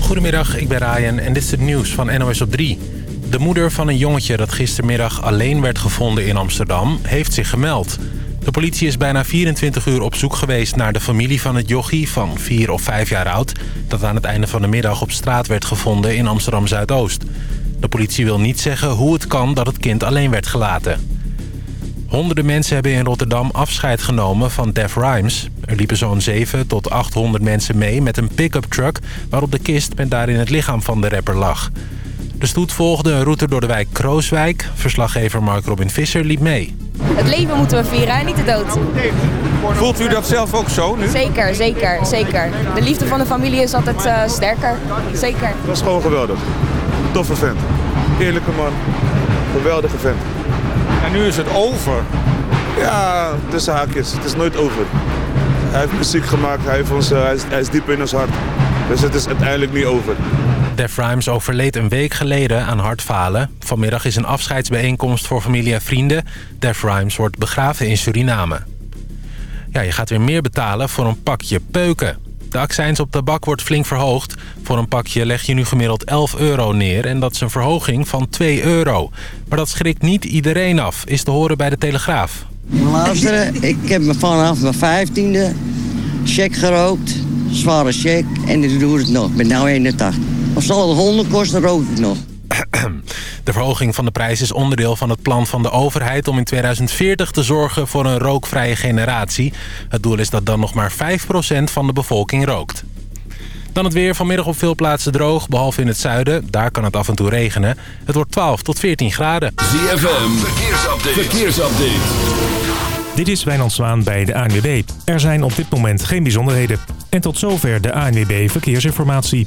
Goedemiddag, ik ben Ryan en dit is het nieuws van NOS op 3. De moeder van een jongetje dat gistermiddag alleen werd gevonden in Amsterdam... heeft zich gemeld. De politie is bijna 24 uur op zoek geweest naar de familie van het jochie... van 4 of 5 jaar oud... dat aan het einde van de middag op straat werd gevonden in Amsterdam-Zuidoost. De politie wil niet zeggen hoe het kan dat het kind alleen werd gelaten. Honderden mensen hebben in Rotterdam afscheid genomen van Def Rhymes. Er liepen zo'n 7 tot 800 mensen mee met een pick-up truck... waarop de kist met daarin het lichaam van de rapper lag. De stoet volgde een route door de wijk Krooswijk. Verslaggever Mark Robin Visser liep mee. Het leven moeten we vieren en niet de dood. Voelt u dat zelf ook zo nu? Zeker, zeker, zeker. De liefde van de familie is altijd uh, sterker. Zeker. Dat is gewoon geweldig. Toffe vent. Eerlijke man. Geweldige vent. En nu is het over. Ja, tussen haakjes. Het is nooit over. Hij heeft muziek gemaakt, hij, heeft ons, uh, hij, is, hij is diep in ons hart. Dus het is uiteindelijk niet over. Def Rhymes overleed een week geleden aan hartfalen. Vanmiddag is een afscheidsbijeenkomst voor familie en vrienden. Def Rhymes wordt begraven in Suriname. Ja, je gaat weer meer betalen voor een pakje peuken. De accijns op tabak wordt flink verhoogd. Voor een pakje leg je nu gemiddeld 11 euro neer en dat is een verhoging van 2 euro. Maar dat schrikt niet iedereen af, is te horen bij de Telegraaf. Luisteren, ik heb me vanaf mijn vijftiende check gerookt, zware check en ik doe het nog. Ik ben nu 81. Of zal het honden kosten, rook ik nog. De verhoging van de prijs is onderdeel van het plan van de overheid... om in 2040 te zorgen voor een rookvrije generatie. Het doel is dat dan nog maar 5% van de bevolking rookt. Dan het weer vanmiddag op veel plaatsen droog, behalve in het zuiden. Daar kan het af en toe regenen. Het wordt 12 tot 14 graden. ZFM, verkeersupdate. verkeersupdate. Dit is Wijnand Zwaan bij de ANWB. Er zijn op dit moment geen bijzonderheden. En tot zover de ANWB Verkeersinformatie.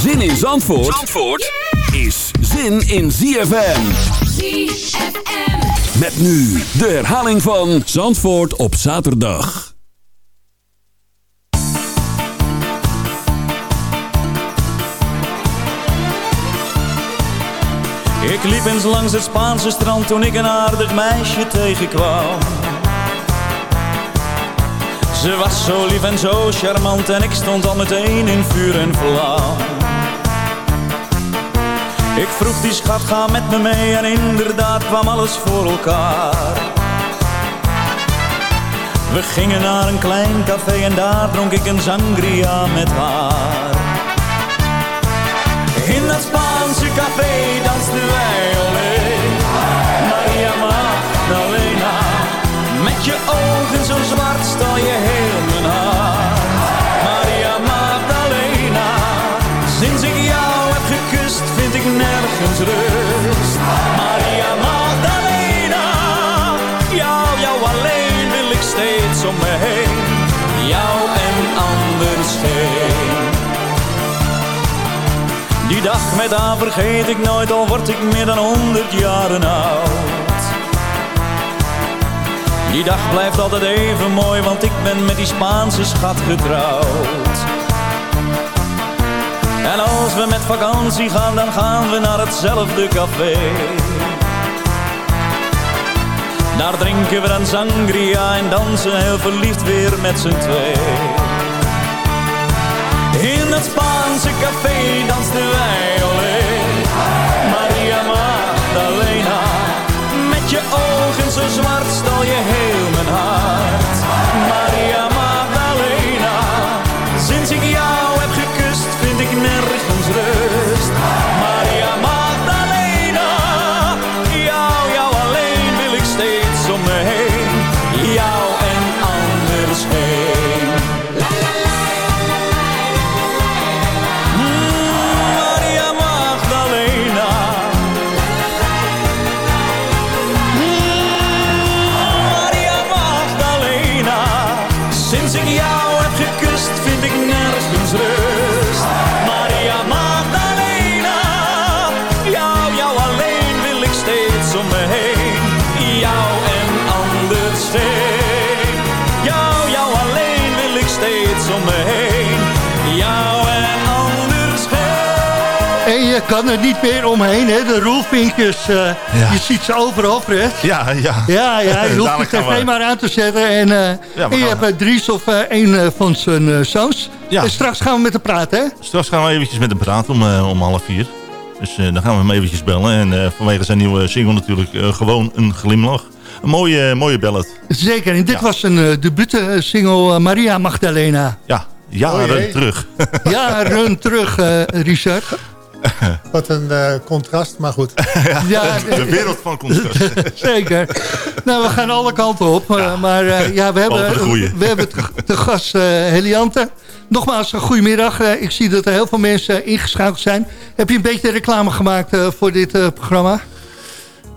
Zin in Zandvoort, Zandvoort is zin in ZFM. ZFM. Met nu de herhaling van Zandvoort op zaterdag. Ik liep eens langs het Spaanse strand toen ik een aardig meisje tegenkwam. Ze was zo lief en zo charmant en ik stond al meteen in vuur en vlam. Ik vroeg die schat, ga met me mee en inderdaad kwam alles voor elkaar. We gingen naar een klein café en daar dronk ik een sangria met haar. In dat Spaanse café dansten wij alleen. Met je ogen zo zwart stal je heel mijn hart. Maria Magdalena, sinds ik jou heb gekust vind ik nergens rust. Maria Magdalena, jou, jou alleen wil ik steeds om me heen. Jou en anders geen. Die dag met haar vergeet ik nooit, al word ik meer dan honderd jaren oud. Die dag blijft altijd even mooi, want ik ben met die Spaanse schat getrouwd. En als we met vakantie gaan, dan gaan we naar hetzelfde café. Daar drinken we dan sangria en dansen heel verliefd weer met z'n twee. In het Spaanse café dansten wij alleen. Maria Magdalena, je ogen zo zwart stal je heel mijn hart. Kan er niet meer omheen, hè? De roelvinkjes. eh, Je ziet ze overal, Fred. Ja, ja. Ja, ja, je hoeft de tv we- maar aan te zetten. En, eh, we en je hebt eh, Dries of een van zijn zoons. Ja. En straks gaan we met hem praten, hè? Straks gaan we eventjes met hem praten om, om half vier. Dus dan gaan we hem eventjes bellen. En vanwege zijn nieuwe single natuurlijk gewoon een glimlach. Een mooie, mooie ballad. Zeker, en dit was een uh, debuutsingle Maria Magdalena. Ja, jaren Oh terug. Jaren terug, eh, Richard. Wat een eh, contrast, maar goed. Ja, de wereld van contrast. Zeker. Nou, we gaan alle kanten op. eh, maar eh, ja, we hebben, we hebben te, te gast Heliante. Nogmaals, een goedemiddag. Eh, ik zie dat er heel veel mensen ingeschakeld zijn. Heb je een beetje reclame gemaakt eh, voor dit eh, programma?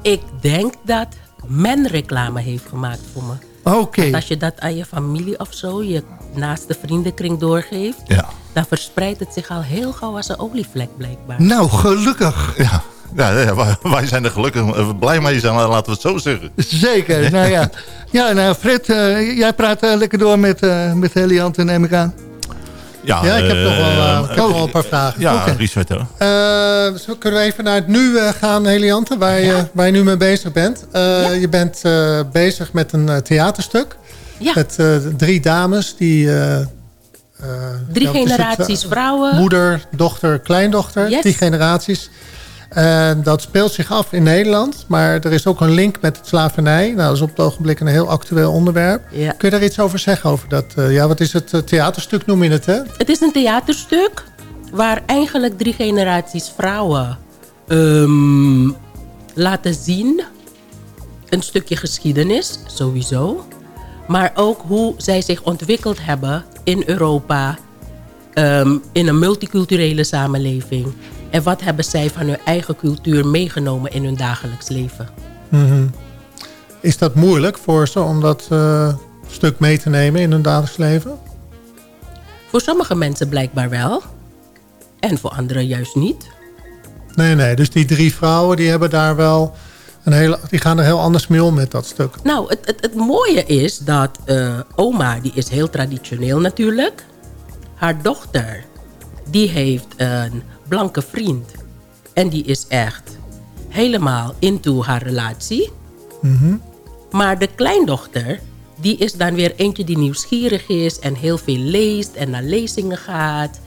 Ik denk dat men reclame heeft gemaakt voor me. Oké. Want als je dat aan je familie of zo, je naaste vriendenkring doorgeeft... Ja. dan verspreidt het zich al heel gauw als een olievlek blijkbaar. Nou, gelukkig. Ja, ja, ja, wij- zijn er gelukkig blij mee zijn, laten we het zo zeggen. Zeker, nou ja. Ja, nou Fred, eh, jij praat eh, lekker door met, eh met Heliante, neem ik aan. Ja, Ja, ik heb nog wel, ik heb oh, nog wel een paar vragen. Ja, Oké. Richard. hoor. Eh, zo kunnen we even naar het nu eh, gaan, Heliante, waar, je, waar je nu mee bezig bent. Eh, Je bent eh, bezig met een eh, theaterstuk. Met eh, drie dames die... eh, eh, Drie ja, het, generaties vrouwen. Moeder, dochter, kleindochter. Yes. Drie generaties. En dat speelt zich af in Nederland. Maar er is ook een link met het slavernij. Nou, dat is op het ogenblik een heel actueel onderwerp. Ja. Kun je daar iets over zeggen? Over dat, ja, wat is het? theaterstuk noem je het, hè? Het is een theaterstuk waar eigenlijk drie generaties vrouwen ehm, laten zien. Een stukje geschiedenis, sowieso. Maar ook hoe zij zich ontwikkeld hebben in Europa. ehm, in een multiculturele samenleving. En wat hebben zij van hun eigen cultuur meegenomen in hun dagelijks leven. Mhm. Is dat moeilijk voor ze om dat eh, stuk mee te nemen in hun dagelijks leven? Voor sommige mensen blijkbaar wel. En voor anderen juist niet. Nee, nee. Dus die drie vrouwen die hebben daar wel een hele, die gaan er heel anders mee om met dat stuk. Nou, het, het, het mooie is dat eh, oma, die is heel traditioneel natuurlijk. Haar dochter, die heeft een blanke vriend. En die is echt helemaal into haar relatie. Mhm. Maar de kleindochter, die is dan weer eentje die nieuwsgierig is... en heel veel leest en naar lezingen gaat.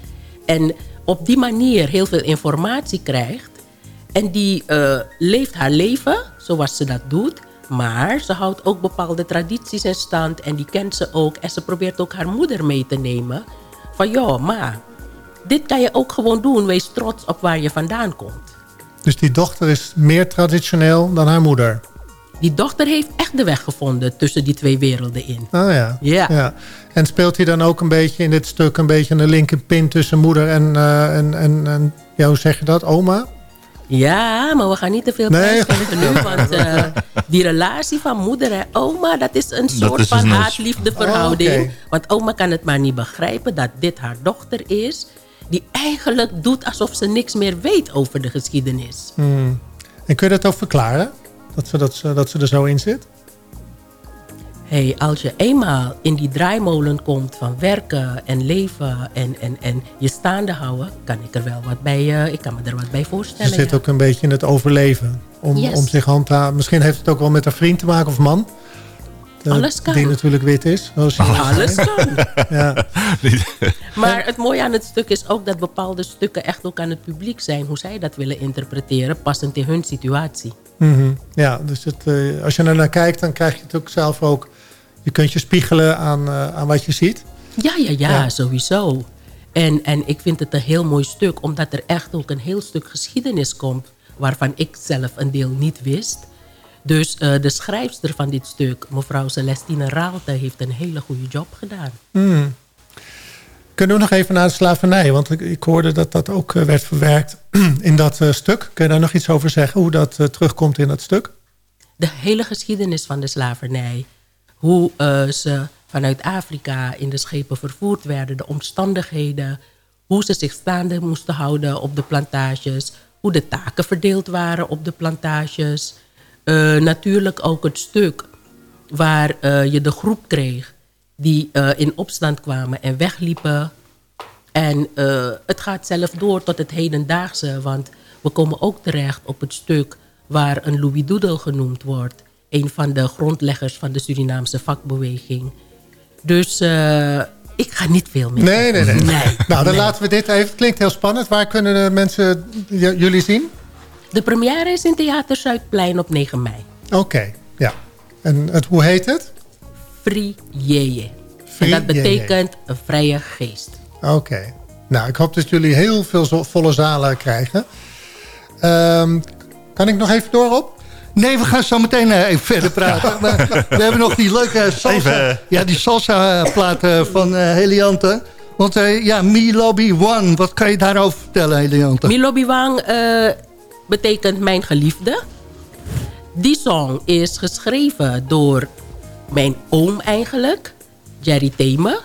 En op die manier heel veel informatie krijgt. En die eh, leeft haar leven zoals ze dat doet. Maar ze houdt ook bepaalde tradities in stand. En die kent ze ook. En ze probeert ook haar moeder mee te nemen. Van ja, maar dit kan je ook gewoon doen. Wees trots op waar je vandaan komt. Dus die dochter is meer traditioneel dan haar moeder. Die dochter heeft echt de weg gevonden tussen die twee werelden in. Oh ja. Ja. En speelt hij dan ook een beetje in dit stuk een beetje een linkerpin tussen moeder en, eh, en, en, en ja, hoe zeg je dat, oma? Ja, maar we gaan niet te veel Nee. prijs geven nu. Want eh, die relatie van moeder en oma... dat is een soort is van dus een- haat-liefde verhouding. Oh. Want oma kan het maar niet begrijpen dat dit haar dochter is... die eigenlijk doet alsof ze niks meer weet over de geschiedenis. Hmm. En kun je dat ook verklaren? Dat ze, dat, ze, dat ze er zo in zit? Hey, als je eenmaal in die draaimolen komt van werken en leven... en, en, en je staande houden, kan ik er wel wat bij, eh, ik kan me er wat bij Ze voorstellen. zit ja. ook een beetje in het overleven. Om, Yes. om zich handhaven. Misschien heeft het ook wel met haar vriend te maken of man. De- Alles kan. Die natuurlijk wit is. zoals je net Alles zei. kan. Ja. Maar het mooie aan het stuk is ook dat bepaalde stukken echt ook aan het publiek zijn. Hoe zij dat willen interpreteren, passend in hun situatie. Mhm. Ja, dus het, eh, als je er naar kijkt, dan krijg je het ook zelf ook... Je kunt je spiegelen aan, eh, aan wat je ziet. Ja, ja, ja, Ja. sowieso. En, en ik vind het een heel mooi stuk, omdat er echt ook een heel stuk geschiedenis komt... waarvan ik zelf een deel niet wist. Dus eh, de schrijfster van dit stuk, mevrouw Celestine Raalte... heeft een hele goede job gedaan. Hmm. Kunnen we nog even naar de slavernij? Want ik, ik hoorde dat dat ook eh, werd verwerkt in dat stuk. Kun je daar nog iets over zeggen? Hoe dat terugkomt in dat stuk? de hele geschiedenis van de slavernij. Hoe eh, ze vanuit Afrika in de schepen vervoerd werden. De omstandigheden, hoe ze zich staande moesten houden op de plantages. Hoe de taken verdeeld waren op de plantages. Uh, natuurlijk ook het stuk waar uh, je de groep kreeg die in opstand kwamen en wegliepen. En het gaat zelf door tot het hedendaagse, want we komen ook terecht op het stuk waar een Louis Doedel genoemd wordt. Een van de grondleggers van de Surinaamse vakbeweging. Dus uh, ik ga niet veel meer nee, nee, nee, nee. Nou, dan laten we dit even. Het klinkt heel spannend. Waar kunnen de mensen jullie zien? De première is in Theater Zuidplein op 9 mei. Oké, okay, ja. En het, hoe heet het? Free Jeje. En dat betekent een vrije geest. Oké. Okay. Nou, ik hoop dat jullie heel veel volle zalen krijgen. Um, kan ik nog even door op? Nee, we gaan zo meteen uh, even verder praten. Maar we hebben nog die leuke salsa, ja, die salsa platen van uh, Heliante. Want uh, ja, Lobby One, wat kan je daarover vertellen, Heliante? Lobby One betekent mijn geliefde. Die song is geschreven door mijn oom eigenlijk, Jerry Themen.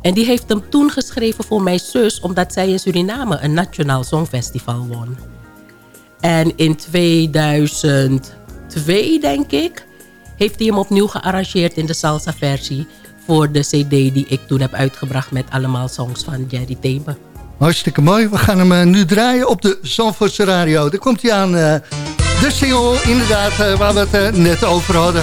En die heeft hem toen geschreven voor mijn zus... omdat zij in Suriname een nationaal songfestival won. En in 2002, denk ik, heeft hij hem opnieuw gearrangeerd in de salsa versie voor de cd die ik toen heb uitgebracht met allemaal songs van Jerry Thebe. Hartstikke mooi. We gaan hem uh, nu draaien op de Zandvoortse radio. Daar komt hij aan. Uh, de single inderdaad uh, waar we het net over hadden.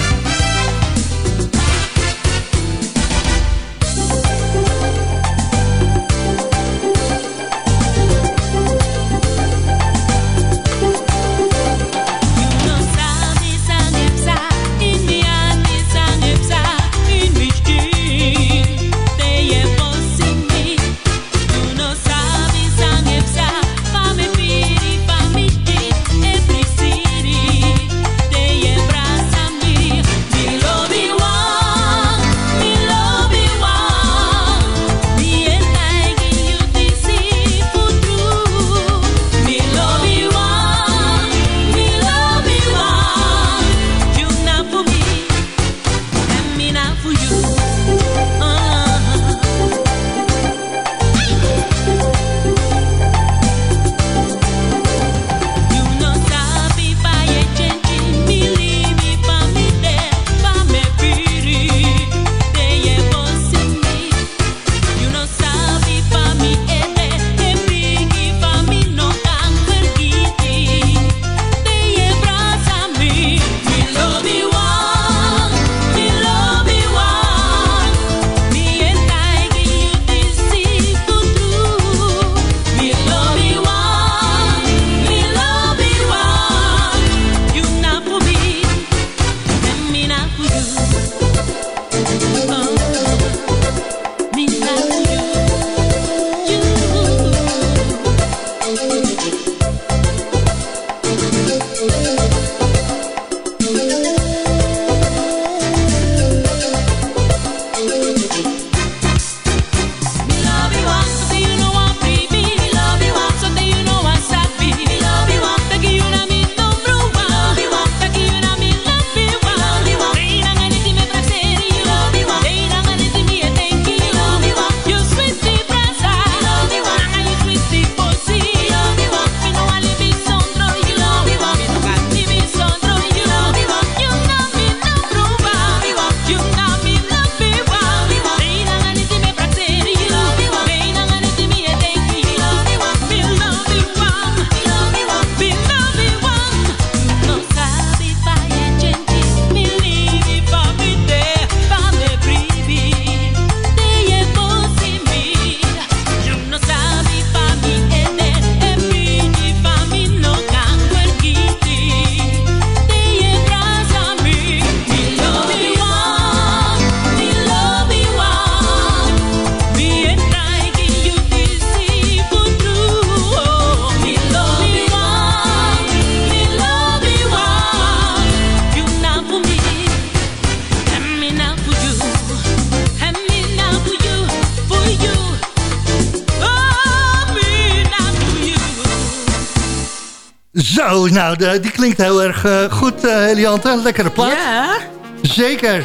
Zo, nou, die klinkt heel erg uh, goed, uh, Heliante. Lekkere plaat. Ja. Zeker.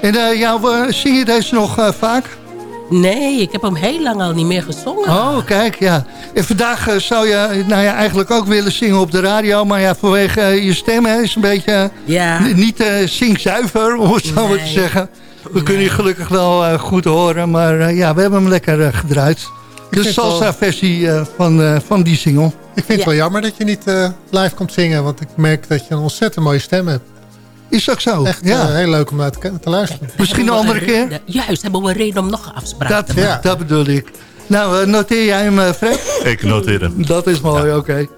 En uh, ja, zing je deze nog uh, vaak? Nee, ik heb hem heel lang al niet meer gezongen. Oh, kijk, ja. En vandaag uh, zou je nou ja, eigenlijk ook willen zingen op de radio. Maar ja, vanwege je stem hè, is een beetje ja. niet zingzuiver, om het zo nee. te zeggen. We nee. kunnen je gelukkig wel goed horen. Maar ja, we hebben hem lekker gedraaid. De salsa-versie van, van die single. Ik vind ja. het wel jammer dat je niet live komt zingen. Want ik merk dat je een ontzettend mooie stem hebt. Is ook zo. Echt ja. uh, heel leuk om naar te, te luisteren. Misschien een andere keer? Juist, hebben we een reden om nog afspraken dat, te maken. Ja. Dat bedoel ik. Nou, uh, noteer jij hem, uh, Fred? Ik noteer hem. Dat is mooi, ja. oké. Okay.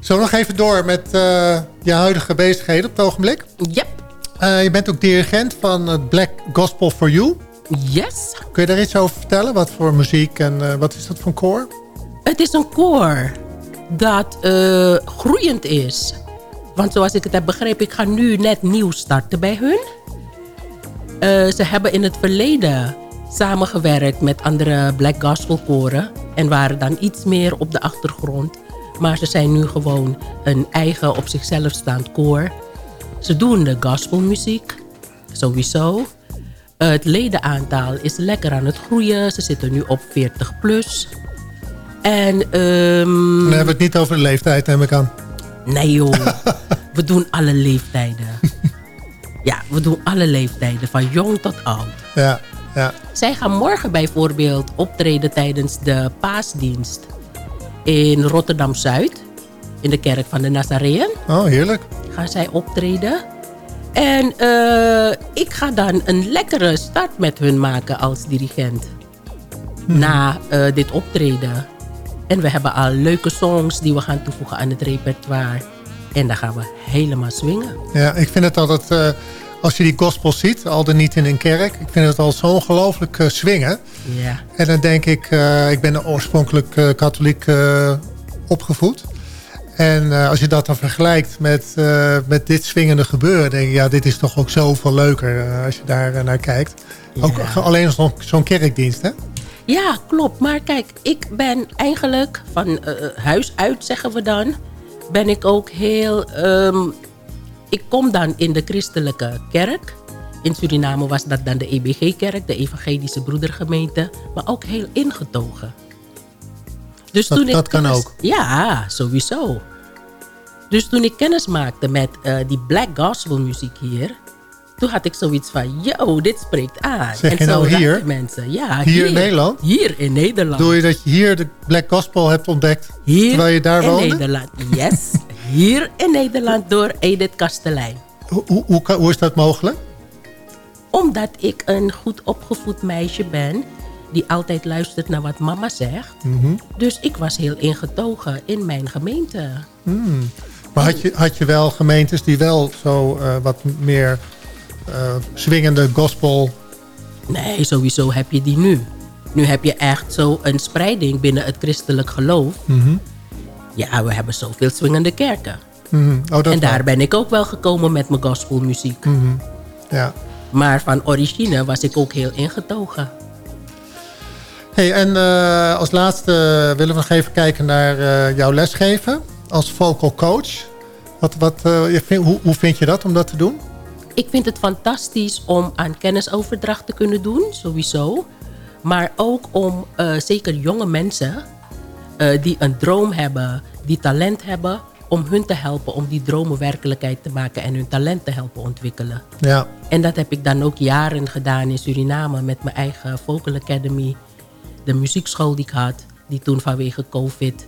Zo nog even door met je huidige bezigheden op het ogenblik. Yep. je bent ook dirigent van het Black Gospel for You. Yes. Kun je daar iets over vertellen? Wat voor muziek en wat is dat voor een koor? Het is een koor dat groeiend is. Want zoals ik het heb begrepen, ik ga nu net nieuw starten bij hun. Uh, ze hebben in het verleden samengewerkt met andere black gospel koren. En waren dan iets meer op de achtergrond. Maar ze zijn nu gewoon een eigen op zichzelf staand koor. Ze doen de gospelmuziek, sowieso. Het ledenaantal is lekker aan het groeien. Ze zitten nu op 40 plus. En, um... Dan hebben we het niet over de leeftijd, neem ik aan. Nee joh, we doen alle leeftijden. Ja, we doen alle leeftijden, van jong tot oud. Ja, ja. Zij gaan morgen bijvoorbeeld optreden tijdens de paasdienst in Rotterdam-Zuid. In de kerk van de Nazareen. Oh, heerlijk. Gaan zij optreden. En uh, ik ga dan een lekkere start met hun maken als dirigent. Hmm. Na uh, dit optreden. En we hebben al leuke songs die we gaan toevoegen aan het repertoire. En dan gaan we helemaal swingen. Ja, ik vind het altijd, uh, als je die gospel ziet, al dan niet in een kerk. Ik vind het al zo ongelooflijk uh, swingen. Ja. En dan denk ik, uh, ik ben oorspronkelijk katholiek opgevoed. En als je dat dan vergelijkt met, met dit swingende gebeuren, denk ik, ja, dit is toch ook zoveel leuker als je daar naar kijkt. Ja. Ook alleen zo'n zo kerkdienst, hè? Ja, klopt. Maar kijk, ik ben eigenlijk van uh, huis uit, zeggen we dan... ben ik ook heel... Um, ik kom dan in de christelijke kerk. In Suriname was dat dan de EBG-kerk, de Evangelische Broedergemeente. Maar ook heel ingetogen. Dus dat, toen dat ik kan ook? Ja, sowieso. Dus toen ik kennis maakte met uh, die black gospel muziek hier... Toen had ik zoiets van, yo, dit spreekt aan. Zeg en je nou hier? Mensen. Ja, hier? Hier in Nederland? Hier in Nederland. Doe je dat je hier de Black Gospel hebt ontdekt hier terwijl je daar in woonde? Nederland, yes. hier in Nederland door Edith Kastelein. Hoe, hoe, hoe, hoe is dat mogelijk? Omdat ik een goed opgevoed meisje ben die altijd luistert naar wat mama zegt. Mm -hmm. Dus ik was heel ingetogen in mijn gemeente. Mm. Maar had je, had je wel gemeentes die wel zo uh, wat meer swingende gospel? Nee, sowieso heb je die nu. Nu heb je echt zo een spreiding binnen het christelijk geloof. Mm -hmm. Ja, we hebben zoveel swingende kerken. Mm -hmm. oh, en daar ben ik ook wel gekomen met mijn gospelmuziek. -hmm. Ja. Maar van origine was ik ook heel ingetogen. Hey, en uh, als laatste willen we nog even kijken naar uh, jouw lesgeven als vocal coach. Wat, wat, uh, hoe, hoe vind je dat om dat te doen? Ik vind het fantastisch om aan kennisoverdracht te kunnen doen, sowieso. Maar ook om uh, zeker jonge mensen uh, die een droom hebben, die talent hebben... om hun te helpen om die dromen werkelijkheid te maken... en hun talent te helpen ontwikkelen. Ja. En dat heb ik dan ook jaren gedaan in Suriname... met mijn eigen Vocal Academy. De muziekschool die ik had, die toen vanwege COVID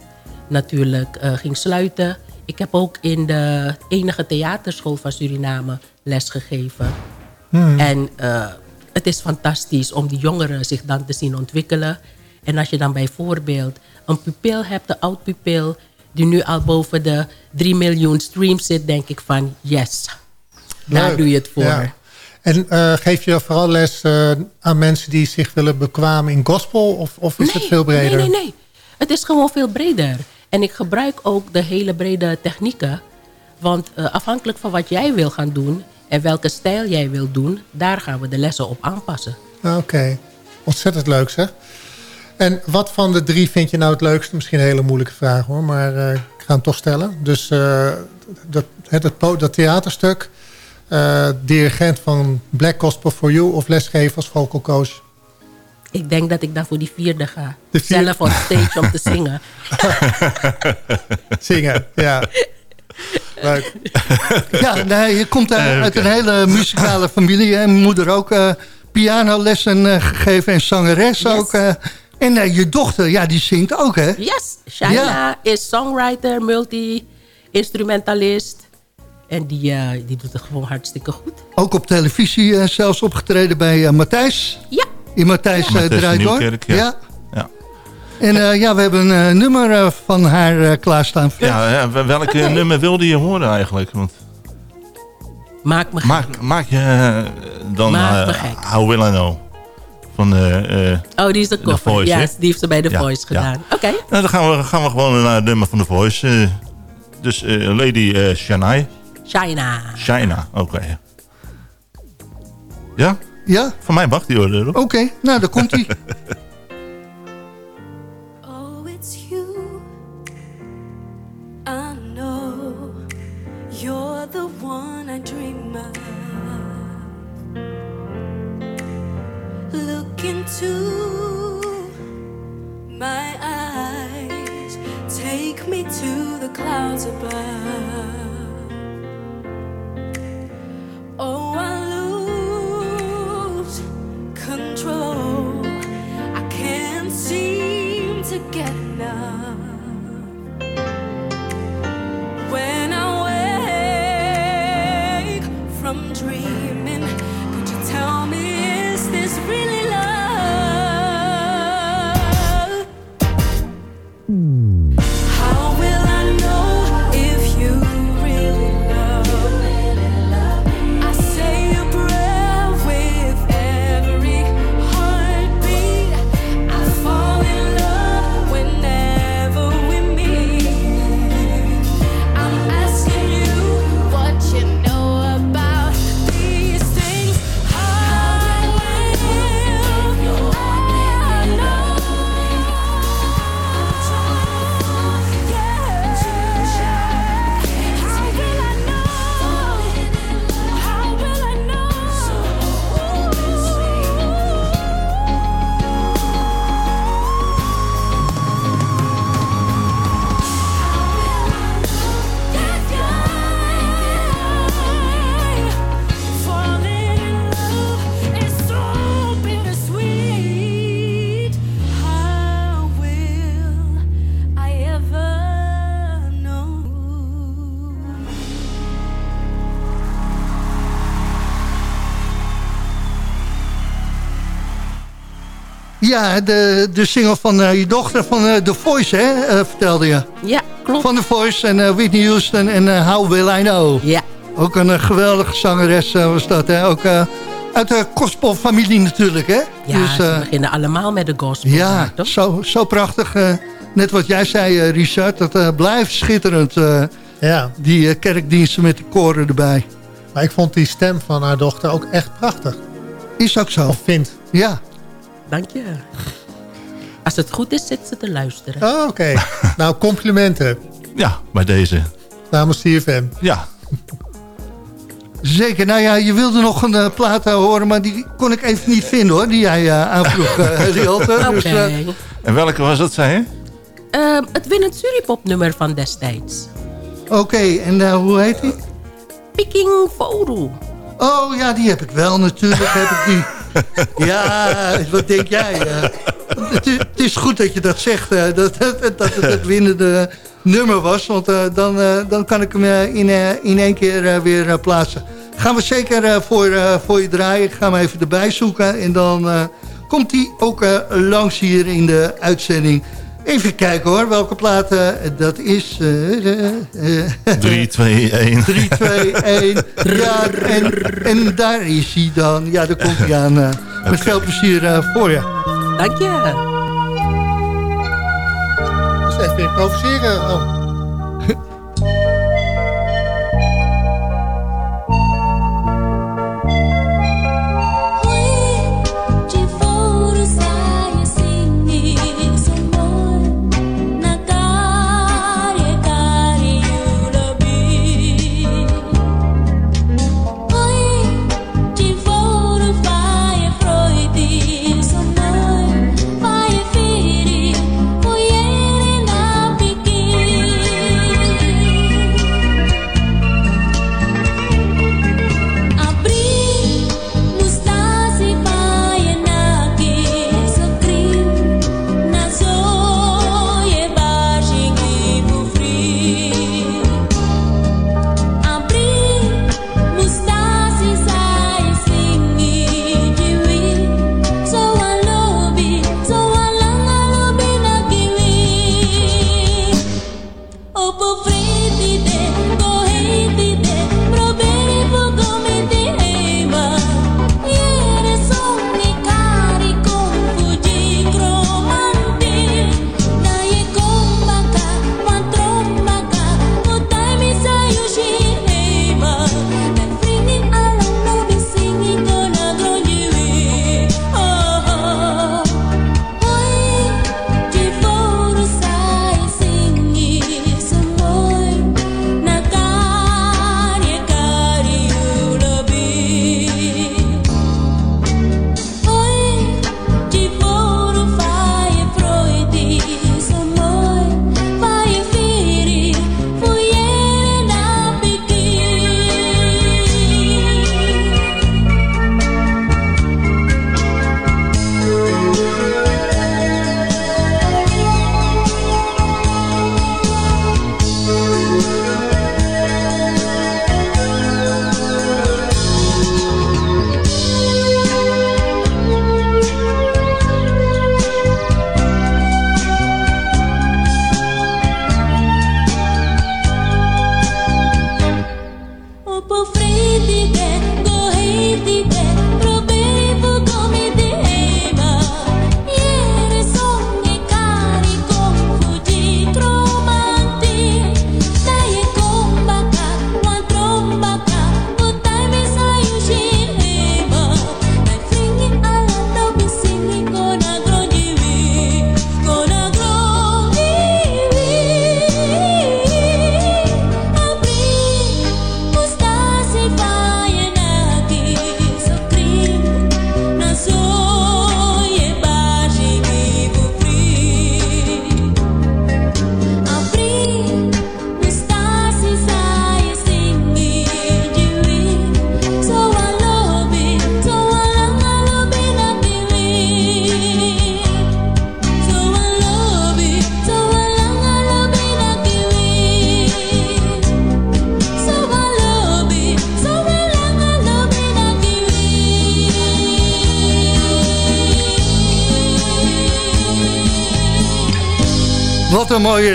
natuurlijk uh, ging sluiten... Ik heb ook in de enige theaterschool van Suriname lesgegeven. Hmm. En uh, het is fantastisch om die jongeren zich dan te zien ontwikkelen. En als je dan bijvoorbeeld een pupil hebt, een oud pupil... die nu al boven de 3 miljoen streams zit, denk ik van yes. Daar doe je het voor. Ja. En uh, geef je vooral les uh, aan mensen die zich willen bekwamen in gospel? Of, of is nee, het veel breder? Nee, nee, nee. Het is gewoon veel breder. En ik gebruik ook de hele brede technieken. Want uh, afhankelijk van wat jij wil gaan doen... en welke stijl jij wil doen... daar gaan we de lessen op aanpassen. Oké. Okay. Ontzettend leuk zeg. En wat van de drie vind je nou het leukste? Misschien een hele moeilijke vraag hoor. Maar uh, ik ga hem toch stellen. Dus uh, dat, dat, theaterstuk... eh, dirigent van Black Gospel for You of lesgeven als vocal coach? Ik denk dat ik dan voor die vierde ga. De vierde? Zelf on stage om te zingen. Zingen, ja. Leuk. Ja, nee, je komt uit een hele muzikale familie. Hè? Mijn moeder ook eh, pianolessen eh, gegeven en zangeres ook. eh. en je dochter, ja, die zingt ook, hè? Yes, Shaina Ja. is songwriter, multi-instrumentalist. En die, eh, die doet het gewoon hartstikke goed. Ook op televisie zelfs opgetreden bij Matthijs. Ja. In Matthijs, eh, Matthijs draait door. Nieuwkerk, ja. Ja. En eh, ja, we hebben een eh, nummer van haar eh, klaarstaan. Ja, ja, wel- welke Oké. nummer wilde je horen eigenlijk? Want Maak me maak, maak je dan Maak me eh, gek. How Will I Know? Van eh, Oh, die is de koffer. Voice, ja, hè? die heeft ze bij The Ja, Voice ja. gedaan. Oké. Nou, dan gaan we, gaan we gewoon naar het nummer van The Voice. dus eh, Lady eh Shania. Shaina. China, oké. Ja? Ja? Van mij mag die hoor. Oké, nou, daar komt hij. Oh, it's you. I know you're the one I dream of. Look into my eyes, take me to the clouds above. Oh, I to get enough. Ja, de, de single van eh, je dochter van eh, The Voice, hè, eh, vertelde je. Ja, klopt. Van The Voice en eh, Whitney Houston en eh, How Will I Know. Ja. Ook een geweldige zangeres was dat, hè. Ook eh, uit de gospelfamilie natuurlijk, hè. Ja, Dus, ze eh, beginnen allemaal met de gospel. ja, zo, zo prachtig. eh, net wat jij zei, Richard, dat eh, blijft schitterend. eh, Ja. Die kerkdiensten met de koren erbij. Maar ik vond die stem van haar dochter ook echt prachtig. Is ook zo. Of vindt. Ja. Dank je. Als het goed is, zit ze te luisteren. Oh, oké. nou, complimenten Ja, bij deze. namens CFM. Ja. Zeker. Nou ja, je wilde nog een eh, plaat eh, horen, maar die kon ik even niet vinden hoor. Die jij eh, aanvroeg, eh Rielte. Oké. Dus, En welke was dat, zei je? Ehm, het winnend Suripop nummer van destijds. Oké, en eh, hoe heet die? Peking Foru. Oh ja, die heb ik wel natuurlijk. heb ik die. Ja, wat denk jij? eh? het, is, goed dat je dat zegt, eh, dat, dat, dat het het winnende nummer was. Want eh, dan, dan kan ik hem in, in één keer weer plaatsen. Gaan we zeker voor, voor je draaien. Ik ga hem even erbij zoeken. En dan komt hij ook langs hier in de uitzending. Even kijken hoor, welke plaat eh, dat is. eh, eh, eh, 3, 2, 1. 3, 2, 1. Ja, en, en daar is hij dan. Ja, daar komt hij aan. eh, Met veel plezier eh, voor je. Dank je. Dus even improviseren. Oh.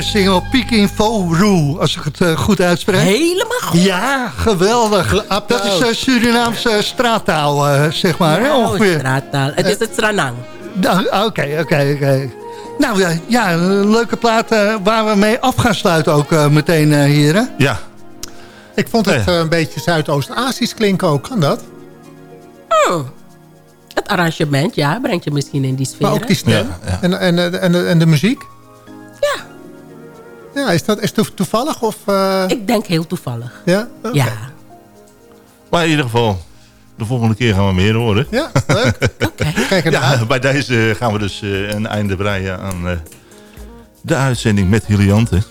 Mooie single, Peking Foru, als ik het eh, goed uitspreek. Helemaal goed. Ja, geweldig. Dat is uh, Surinaamse straattaal, uh, zeg maar, Nou, ongeveer. straattaal. Het is het Stranang. Nou, Oké, oké, oké. Nou ja, ja, een leuke plaat uh, waar we mee af gaan sluiten ook uh, meteen, uh, heren. Ja. Ik vond het een beetje Zuidoost-Azisch klinken ook. Kan dat? Oh. Het arrangement, ja, brengt je misschien in die sfeer. Maar ook die stem ja, ja. En, en, en, en de muziek? Ja. Is dat is to toevallig? Of, Ik denk heel toevallig. Ja? Okay. Ja. Maar in ieder geval, de volgende keer gaan we meer horen. Ja, leuk. Okay. Ja, bij deze gaan we dus uh, een einde breien aan uh, de uitzending met Heliante.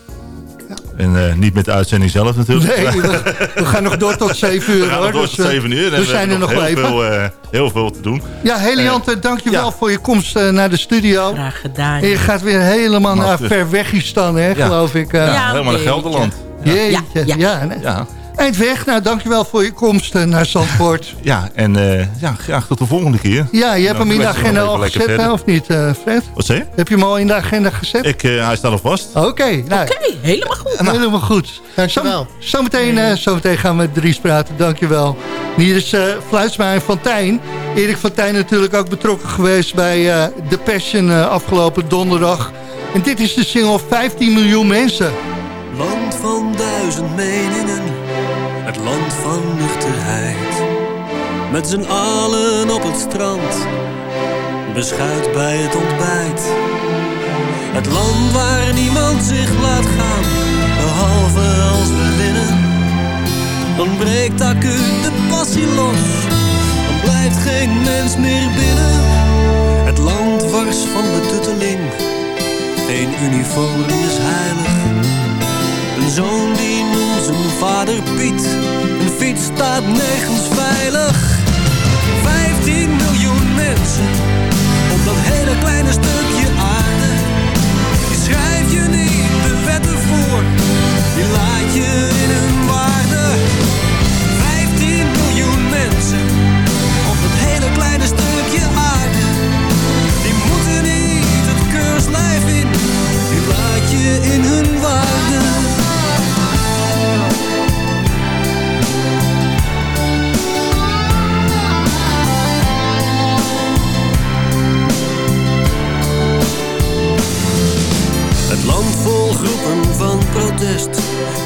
Ja. En uh, niet met de uitzending zelf natuurlijk. Nee, we, we gaan nog door tot 7 uur. We gaan hoor. door dus, tot 7 uur. We zijn er nog heel even. Veel, heel veel te doen. Ja, Heliante, dankjewel ja. voor je komst naar de studio. Graag gedaan. En je gaat weer helemaal naar Verwegistan, hè, ja. geloof ik. ja, helemaal naar Gelderland. Jeetje, ja. ja. Eindweg, nou dankjewel voor je komst uh, naar Zandvoort. ja, en uh, ja, graag tot de volgende keer. Ja, je hebt hem in de agenda al gezet, of niet, uh, Fred? Wat zei je? Heb je hem al in de agenda gezet? Ik, hij staat al vast. Oké, okay, nou. okay, helemaal goed. Nou, helemaal goed. Dankjewel. Zometeen zo, zo meteen gaan we met Dries praten, dankjewel. Hier is Fluitsma en Fontijn. Erik Fontijn natuurlijk ook betrokken geweest bij The Passion afgelopen donderdag. En dit is de single 15 miljoen mensen. Land van duizend meningen het land van nuchterheid. Met z'n allen op het strand, beschuit bij het ontbijt. Het land waar niemand zich laat gaan, behalve als we winnen. Dan breekt acuut de passie los, dan blijft geen mens meer binnen. Het land wars van betutteling, geen uniform is heilig. Een zoon die vader Piet. Een fiets staat nergens veilig. 15 miljoen mensen op dat hele kleine stukje aarde. Die schrijf je niet de wetten voor, die laat je in hun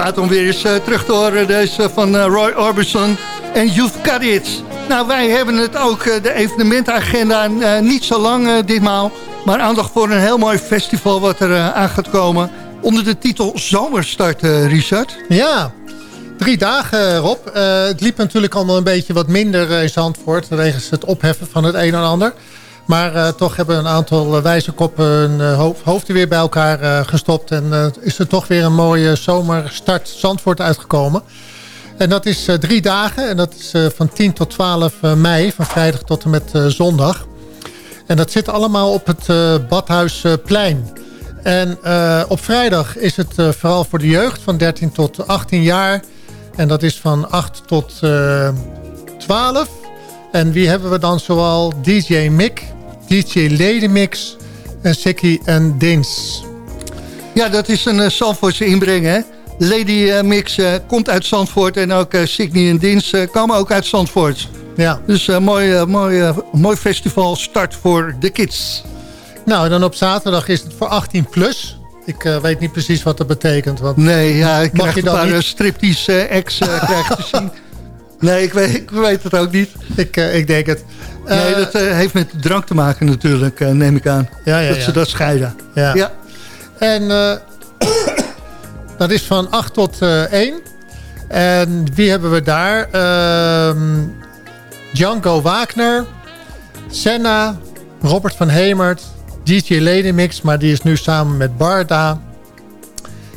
plaat om weer eens eh, terug te horen. Deze van eh, Roy Orbison en You've Got. Nou, wij hebben het ook, eh, de evenementagenda, niet zo lang ditmaal. Maar aandacht voor een heel mooi festival wat er aan gaat komen. Onder de titel Zomerstart, Richard. Ja, drie dagen Rob. Het liep natuurlijk allemaal een beetje wat minder in Zandvoort... wegens het opheffen van het een en ander. Maar eh, toch hebben een aantal uh, wijze koppen hun uh, hoofd, hoofden weer bij elkaar gestopt. En is er toch weer een mooie zomerstart Zandvoort uitgekomen. En dat is drie dagen. En dat is van 10 tot 12 mei. Van vrijdag tot en met zondag. En dat zit allemaal op het Badhuisplein. En op vrijdag is het vooral voor de jeugd van 13 tot 18 jaar. En dat is van 8 tot uh, 12. En wie hebben we dan zoal? DJ Mick, DJ Lady Mix en Sikkie en Dins. Ja, dat is een uh, Zandvoortse inbreng, hè? Lady uh, Mix uh, komt uit Zandvoort en ook uh, Signy en Dins komen ook uit Zandvoort. Ja. Dus een mooi, mooi, mooi festival start voor de kids. Nou, en dan op zaterdag is het voor 18 plus. Ik uh, weet niet precies wat dat betekent. Want nee, ja, ik mag krijg je een paar niet... striptease ex uh, te zien. Nee, ik weet, ik weet het ook niet. Ik, ik denk het. Nee, dat heeft met drank te maken natuurlijk, neem ik aan. Ja, ja, dat ze dat scheiden. Ja. ja. En dat is van 8 tot 1. En wie hebben we daar? Ehm, Django Wagner, Senna, Robert van Hemert, DJ Ledemix, maar die is nu samen met Barda.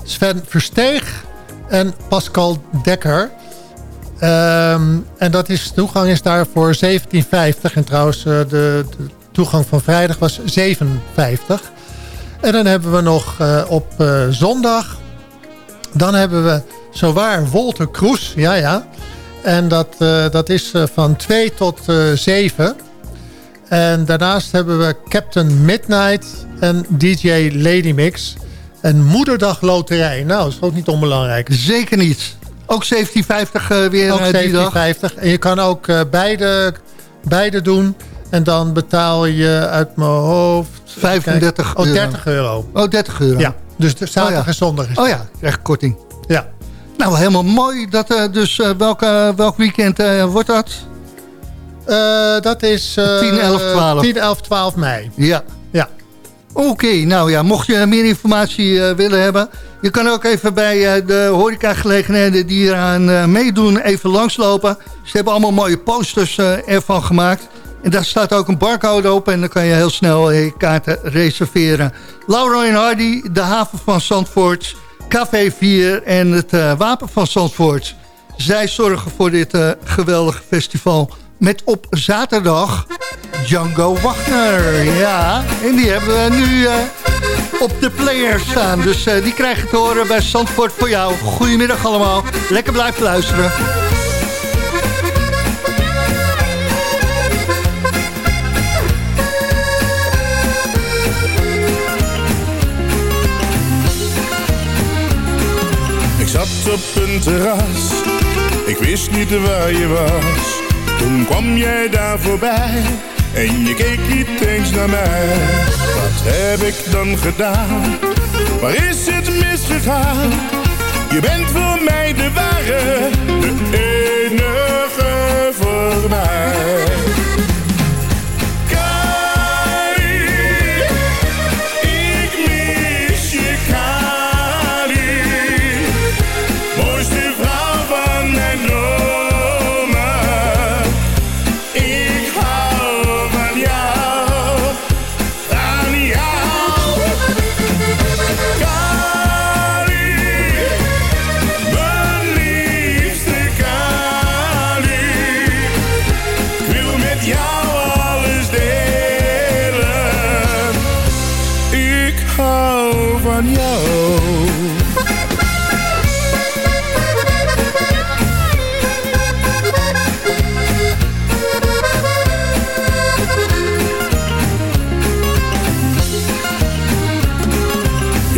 Sven Versteeg en Pascal Dekker. Ehm, en dat is, toegang is daar voor 17,50. En trouwens, eh, de, de toegang van vrijdag was 7,50. En dan hebben we nog eh, op eh, zondag... Dan hebben we zowaar Wolter Kroes. Ja, ja. En dat, dat is van 2 tot eh 7. En daarnaast hebben we Captain Midnight en DJ Lady Mix. En Moederdag Loterij. Nou, is ook niet onbelangrijk. Zeker niet. Ook 1750 eh, weer Ook eh, die dag. 1750. En je kan ook eh, beide, beide doen. En dan betaal je uit mijn hoofd... 35 Oh, euro. 30 euro. Oh, 30 euro. Ja, dus zaterdag Oh ja. en zondag is Oh ja, echt korting. Ja. Nou, helemaal mooi. Dat, eh, dus eh, welke, welk weekend eh, wordt dat? Eh, dat is... eh, 10, 11, 12. 10, 11, 12 mei. Ja. Ja. Oké, nou ja, mocht je meer informatie eh, willen hebben... je kan ook even bij eh, de horecagelegenheden die eraan eh, meedoen even langslopen. Ze hebben allemaal mooie posters eh, ervan gemaakt. En daar staat ook een barcode op en dan kan je heel snel je kaarten reserveren. Laura en Hardy, de haven van Zandvoort, Café 4 en het Wapen van Zandvoort. Zij zorgen voor dit geweldige festival met op zaterdag Django Wagner. Ja, en die hebben we nu eh, op de player staan. Dus eh, die krijg je te horen bij Zandvoort voor jou. Goedemiddag allemaal. Lekker blijven luisteren. Ik zat op een terras, ik wist niet waar je was. Toen kwam jij daar voorbij en je keek niet eens naar mij. Wat heb ik dan gedaan? Waar is het misgegaan? Je bent voor mij de ware, de enige voor mij.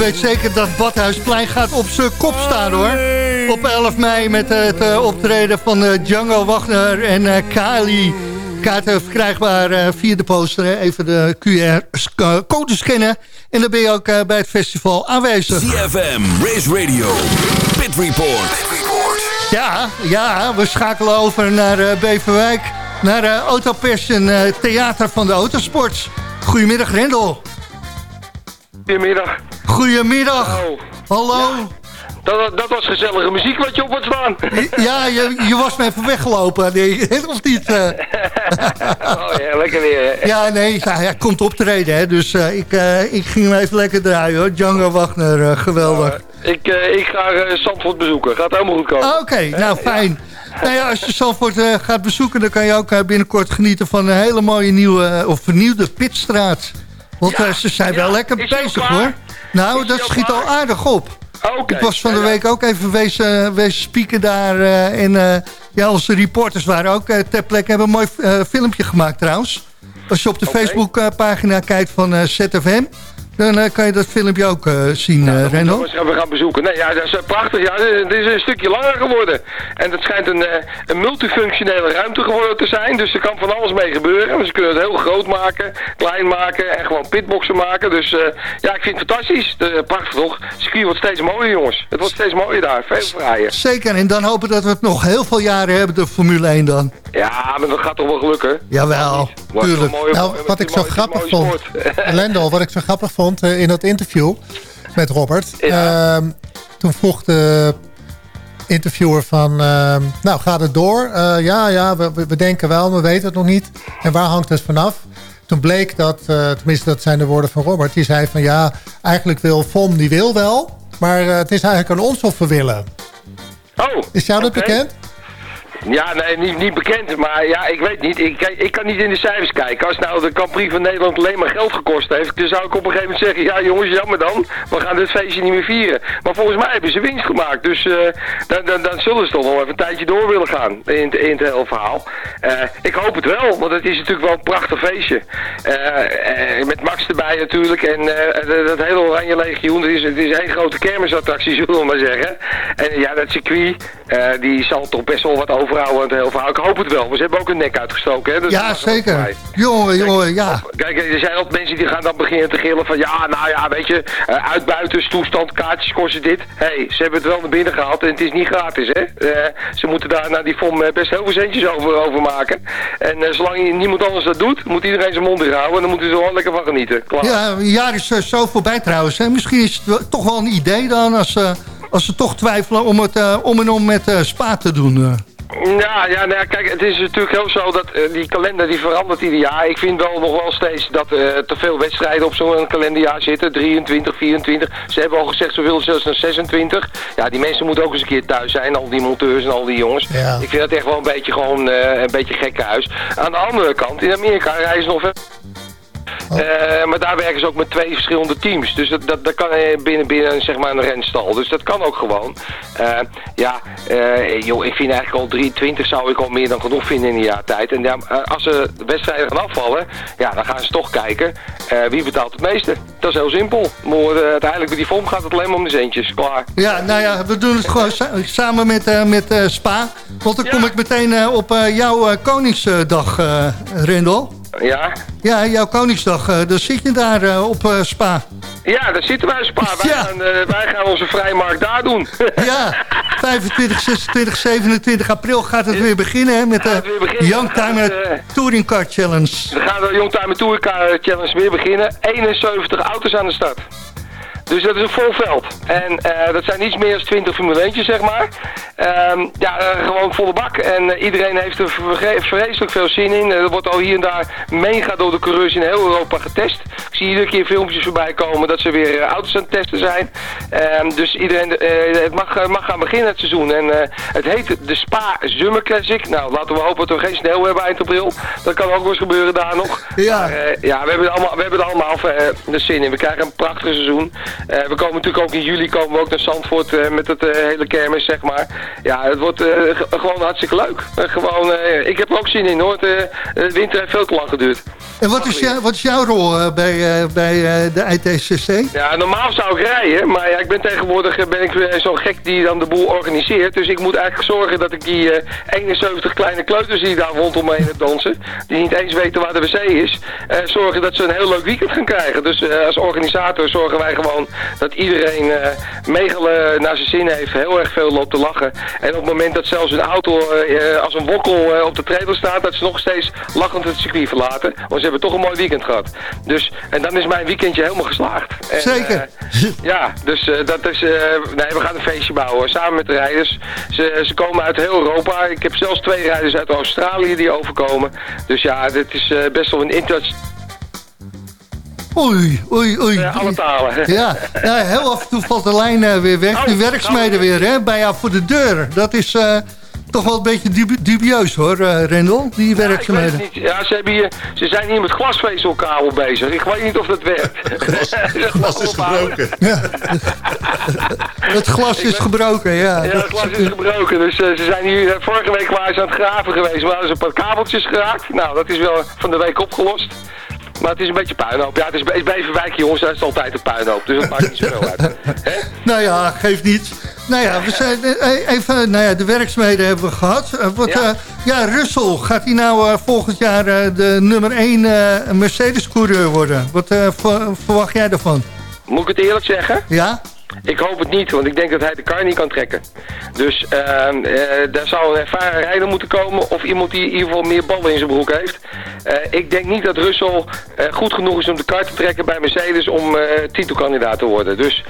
weet zeker dat Badhuisplein gaat op zijn kop staan hoor. Op 11 mei met het eh, optreden van eh, Django Wagner en eh, Kali. Kaarten verkrijgbaar via de poster. Even de QR-code scannen. En dan ben je ook bij het festival aanwezig. ZFM, Race Radio, Pit Report. Ja, ja, we schakelen over naar Beverwijk. Naar uh, Autopers en Theater van de Autosport. Goedemiddag, Rendel. Goedemiddag. Goedemiddag. Hallo. Dat, dat was gezellige muziek wat je op had staan. Ja, je, je was me even weggelopen. Nee, of niet? eh? oh ja, lekker weer. Ja, nee, hij, hij komt optreden, hè. Dus eh, ik, eh, ik ging hem even lekker draaien, hoor. Django Wagner, geweldig. Ik, eh, ik ga eh, Zandvoort bezoeken. Gaat helemaal goed komen. Ah, Oké, nou fijn. Nou ja, als je Zandvoort gaat bezoeken... dan kan je ook binnenkort genieten van een hele mooie nieuwe... of vernieuwde pitstraat. Want ze zijn wel lekker bezig, hoor. Nou, dat schiet al aardig op. Ik was van de week ook even wezen, wezen spieken daar. eh, en eh, ja, onze reporters waren ook eh, ter plekke. Hebben een mooi filmpje gemaakt trouwens. Als je op de Facebookpagina kijkt van ZFM... dan eh, kan je dat filmpje ook eh, zien, eh Rendel. We gaan bezoeken. Nee, ja, dat is prachtig. Ja, dit is een stukje langer geworden. En het schijnt een, een multifunctionele ruimte geworden te zijn. Dus er kan van alles mee gebeuren. Dus ze kunnen het heel groot maken, klein maken en gewoon pitboxen maken. Dus ja, ik vind het fantastisch. Prachtig toch? Het circuit wordt steeds mooier, jongens. Het wordt steeds mooier daar. Veel fraaier. Zeker, en dan hopen dat we het nog heel veel jaren hebben, de Formule 1 dan. Ja, maar dat gaat toch wel gelukken? Jawel, tuurlijk. Nou, het wat ik zo het grappig vond. Lendel, wat ik zo grappig vond eh, in dat interview met Robert. ehm, toen vroeg de interviewer van, ehm, nou gaat het door? Eh, ja, ja, we, denken wel, we weten het nog niet. En waar hangt het vanaf? Toen bleek dat, eh, tenminste dat zijn de woorden van Robert, die zei van ja, eigenlijk wil FOM, die wil wel. Maar het is eigenlijk aan ons of we willen. Oh, Is jou dat bekend? Ja, nee, niet, niet bekend, maar ja, ik weet niet. Ik, ik kan niet in de cijfers kijken. Als nou de Grand Prix van Nederland alleen maar geld gekost heeft, dan zou ik op een gegeven moment zeggen, ja jongens, jammer dan, we gaan dit feestje niet meer vieren. Maar volgens mij hebben ze winst gemaakt, dus eh, dan, dan, dan zullen ze toch nog even een tijdje door willen gaan in, in het hele verhaal. Eh, ik hoop het wel, want het is natuurlijk wel een prachtig feestje. Eh, met Max erbij natuurlijk en dat- hele Oranje Legioen, het is, het is één grote kermisattractie, zullen we maar zeggen. En ja, dat circuit, die zal toch best wel wat overhouden aan het hele verhaal. Ik hoop het wel, want ze hebben ook een nek uitgestoken. Hè? Dat Ja, zeker. Jongen, jongen, ja. Kijk, er zijn altijd mensen die gaan dan beginnen te gillen van ja, nou ja, weet je, uh, uitbuitenstoestand, kaartjes kosten dit. Hé, hey, ze hebben het wel naar binnen gehaald en het is niet gratis, hè. Eh, ze moeten daar naar die FOM eh, best heel veel centjes over, over maken. En eh, zolang niemand anders dat doet, moet iedereen zijn mond houden en dan moeten ze er wel lekker van genieten. Klaar. Ja, een jaar is eh, zo voorbij trouwens. Hè. Misschien is het toch wel een idee dan als, eh, als ze toch twijfelen om het eh, om en om met eh, Spa te doen. eh. Ja, ja, nou ja, kijk, het is natuurlijk heel zo dat eh, die kalender die verandert ieder jaar. Ik vind wel nog wel steeds dat eh, te veel wedstrijden op zo'n kalenderjaar zitten. 23, 24. Ze hebben al gezegd, ze willen zelfs naar 26. Ja, die mensen moeten ook eens een keer thuis zijn. Al die monteurs en al die jongens. Ja. Ik vind dat echt wel een beetje gewoon eh, een beetje gekke huis. Aan de andere kant, in Amerika ze nog veel. Eh, maar daar werken ze ook met twee verschillende teams. Dus dat, dat, dat kan eh, binnen, binnen zeg maar een renstal. Dus dat kan ook gewoon. Eh, ja, joh, ik vind eigenlijk al 23 zou ik al meer dan genoeg vinden in een jaar tijd. En ja, als ze wedstrijden gaan afvallen, ja, dan gaan ze toch kijken wie betaalt het meeste. Dat is heel simpel. Maar uiteindelijk bij die vorm gaat het alleen maar om de centjes. Klaar. Ja, nou ja, we doen het gewoon sa- samen met, met Spa. Want dan kom ik meteen op jouw Koningsdag, Rendel. Ja? Ja, jouw Koningsdag, eh, dan zit je daar eh, op eh, Spa. Ja, daar zitten wij Spa. Wij, gaan, wij gaan onze vrijmarkt daar doen. Ja, 25, 26, 27 april gaat het weer beginnen hè, met de Youngtimer Touring Car Challenge. We gaan de Youngtimer Tour Car Challenge weer beginnen. 71 auto's aan de start. Dus dat is een vol veld. En eh, dat zijn iets meer dan 20 Formule 1'tjes, zeg maar. Ehm, ja, eh, gewoon volle bak. En eh, iedereen heeft er vre- vreselijk veel zin in. Er wordt al hier en daar mega door de coureurs in heel Europa getest. Ik zie iedere keer filmpjes voorbij komen dat ze weer auto's aan het testen zijn. Ehm, dus iedereen, het mag, mag gaan beginnen het seizoen. En het heet de Spa Summer Classic. Nou, laten we hopen dat we geen sneeuw hebben eind april. Dat kan ook wel eens gebeuren daar nog. Ja, Maar, ja we, hebben er allemaal, we hebben allemaal de zin in. We krijgen een prachtig seizoen. Eh, we komen natuurlijk ook in juli komen we ook naar Zandvoort eh, met het eh, hele kermis, zeg maar. Ja, het wordt gewoon hartstikke leuk. Gewoon, ik heb er ook zin in hoor. De, winter heeft veel te lang geduurd. En wat is, jou, wat is jouw rol bij, bij de ITCC? Ja, normaal zou ik rijden, maar ja, ik ben tegenwoordig ben ik zo'n gek die dan de boel organiseert. Dus ik moet eigenlijk zorgen dat ik die eh, 71 kleine kleuters die daar rondom me heen dansen, die niet eens weten waar de wc is, zorgen dat ze een heel leuk weekend gaan krijgen. Dus als organisator zorgen wij gewoon dat iedereen eh megelen naar zijn zin heeft, heel erg veel loopt te lachen. En op het moment dat zelfs een auto eh, eh, als een wokkel op de trailer staat, dat ze nog steeds lachend het circuit verlaten. Want ze hebben toch een mooi weekend gehad. Dus, en dan is mijn weekendje helemaal geslaagd. En, Zeker. ja, dus dat is... nee, we gaan een feestje bouwen samen met de rijders. Ze, ze komen uit heel Europa. Ik heb zelfs twee rijders uit Australië die overkomen. Dus ja, dit is best wel een Oei, oei, oei. alle talen. Ja, ja, heel af en toe valt de lijn eh, weer weg. Oh, Die werkzaamheden weer, hè, bij jou voor de deur. Dat is eh, toch wel een beetje dubi- dubieus, hoor, eh Rendel, die werkzaamheden. het. Ja, ze, hebben hier, ze zijn hier met glasvezelkabel bezig. Ik weet niet of dat werkt. Glas is gebroken. Het glas is gebroken, ja. Ja, het glas is gebroken. Dus eh, ze zijn hier, vorige week waren ze aan het graven geweest. Maar hadden ze een paar kabeltjes geraakt. Nou, dat is wel van de week opgelost. Maar het is een beetje puinhoop. Ja, het is, is Beverwijk, jongens. Dat is altijd een puinhoop. Dus dat maakt niet zoveel uit. Nou ja, geeft niet. Nou ja, we zijn eh, even, nou ja, de werkzaamheden hebben we gehad. Eh, wat, Ja. ja. ja, Russell, gaat hij nou eh, volgend jaar eh, de nummer 1 Mercedes-coureur worden? Wat eh, ver- verwacht jij daarvan? Moet ik het eerlijk zeggen? Ja? Ik hoop het niet, want ik denk dat hij de kar niet kan trekken. Dus eh, daar zou een ervaren rijder moeten komen of iemand die in ieder geval meer ballen in zijn broek heeft. Eh, ik denk niet dat Russell eh, goed genoeg is om de kar te trekken bij Mercedes om titelkandidaat te worden. Dus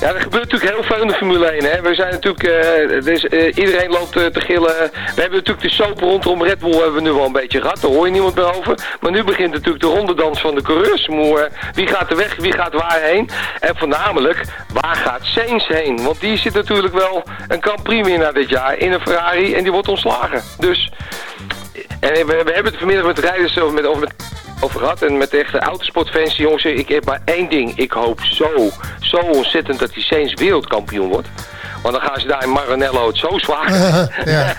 ja, er gebeurt natuurlijk heel veel in de Formule 1. Hè. We zijn natuurlijk, eh, dus, iedereen loopt eh, te gillen. We hebben natuurlijk de soap rondom Red Bull hebben we nu wel een beetje gehad. Daar hoor je niemand meer over. Maar nu begint natuurlijk de rondedans van de coureurs. Eh, wie gaat er weg, wie gaat waar heen? En voornamelijk, waar gaat Sainz heen? Want die zit natuurlijk wel een Grand winnaar dit jaar in een Ferrari en die wordt ontslagen. Dus, en we, hebben het vanmiddag met de rijders over, met, over, met, over gehad en met de echte autosportfans. Jongens, ik heb maar één ding. Ik hoop zo, zo ontzettend dat die Sainz wereldkampioen wordt. Want dan gaan ze daar in Maranello het zo zwaar. ja.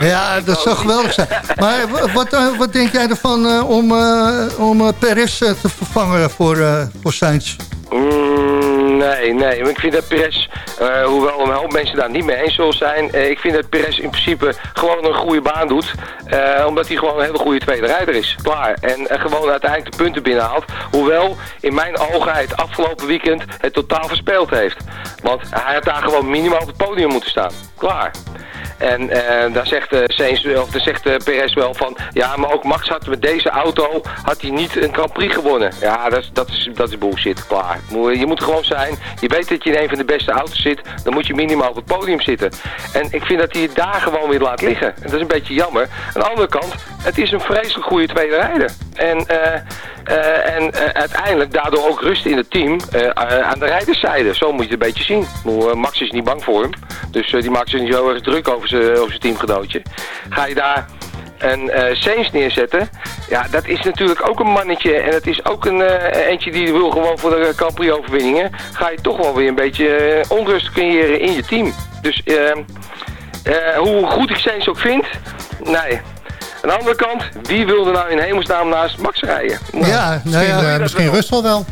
ja, dat zou geweldig zijn. Maar wat, eh, wat denk jij ervan eh, om, eh, om Perez te vervangen voor, voor Sainz? Mm, nee, nee. Ik vind dat Perez, eh, hoewel een hoop mensen daar niet mee eens zullen zijn, eh, ik vind dat Perez in principe gewoon een goede baan doet. eh, omdat hij gewoon een hele goede tweede rijder is. Klaar. En gewoon uiteindelijk de punten binnenhaalt. Hoewel in mijn ogen hij het afgelopen weekend het totaal verspeeld heeft. Want hij had daar gewoon minimaal op het podium moeten staan. Klaar. En eh, daar zegt, uh, zegt eh, Perez wel van... Ja, maar ook Max had met deze auto had hij niet een Grand Prix gewonnen. Ja, dat is, dat is, dat is bullshit. Klaar. Je moet gewoon zijn... Je weet dat je in een van de beste auto's zit. Dan moet je minimaal op het podium zitten. En ik vind dat hij het daar gewoon weer laat liggen. En dat is een beetje jammer. Aan de andere kant... Het is een vreselijk goede tweede rijder. En... eh, en eh, uiteindelijk daardoor ook rust in het team eh, aan de rijderszijde. Zo moet je het een beetje zien. Max is niet bang voor hem. Dus die maakt zich niet zo erg druk over zijn teamgenootje. Ga je daar een eh Sainz neerzetten. Ja, dat is natuurlijk ook een mannetje. En het is ook een eentje die wil gewoon voor de Grand Prix overwinningen. Ga je toch wel weer een beetje onrust creëren in je team. Dus eh, eh, hoe goed ik Sainz ook vind, nee. Aan de andere kant, wie wilde nou in hemelsnaam naast Max rijden? Ja, nou Misschien, ja. eh, misschien Russell wel.